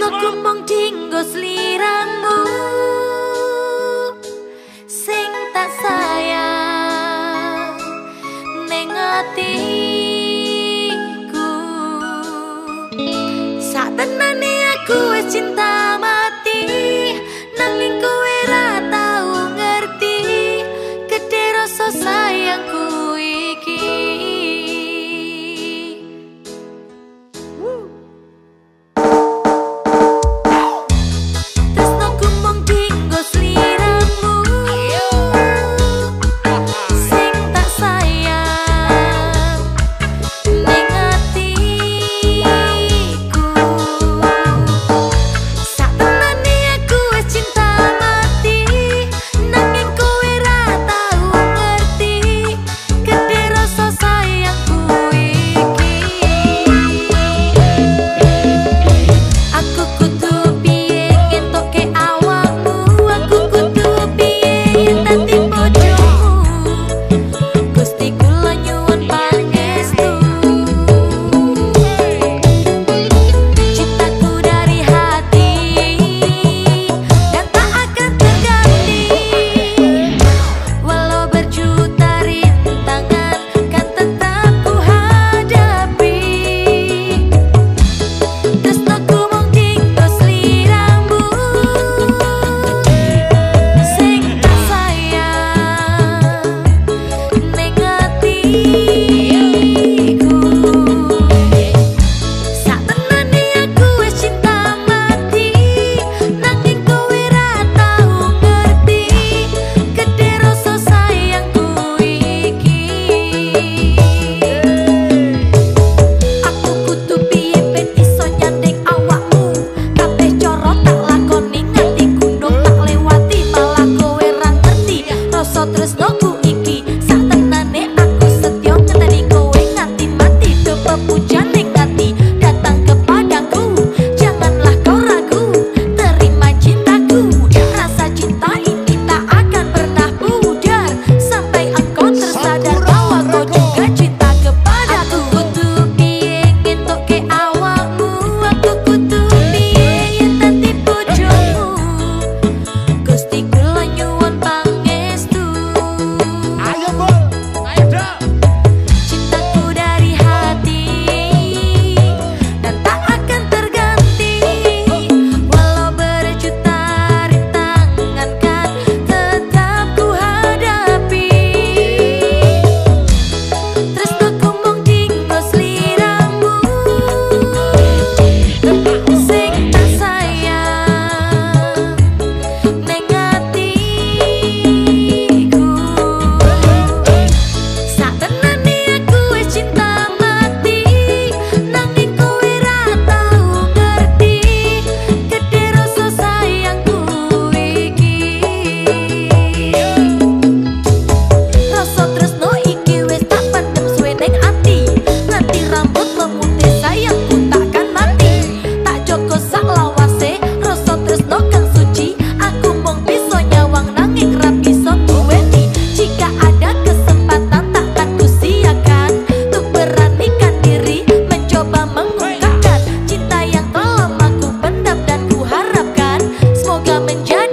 Aku mong dinggo sliramu. Sing tak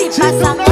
七。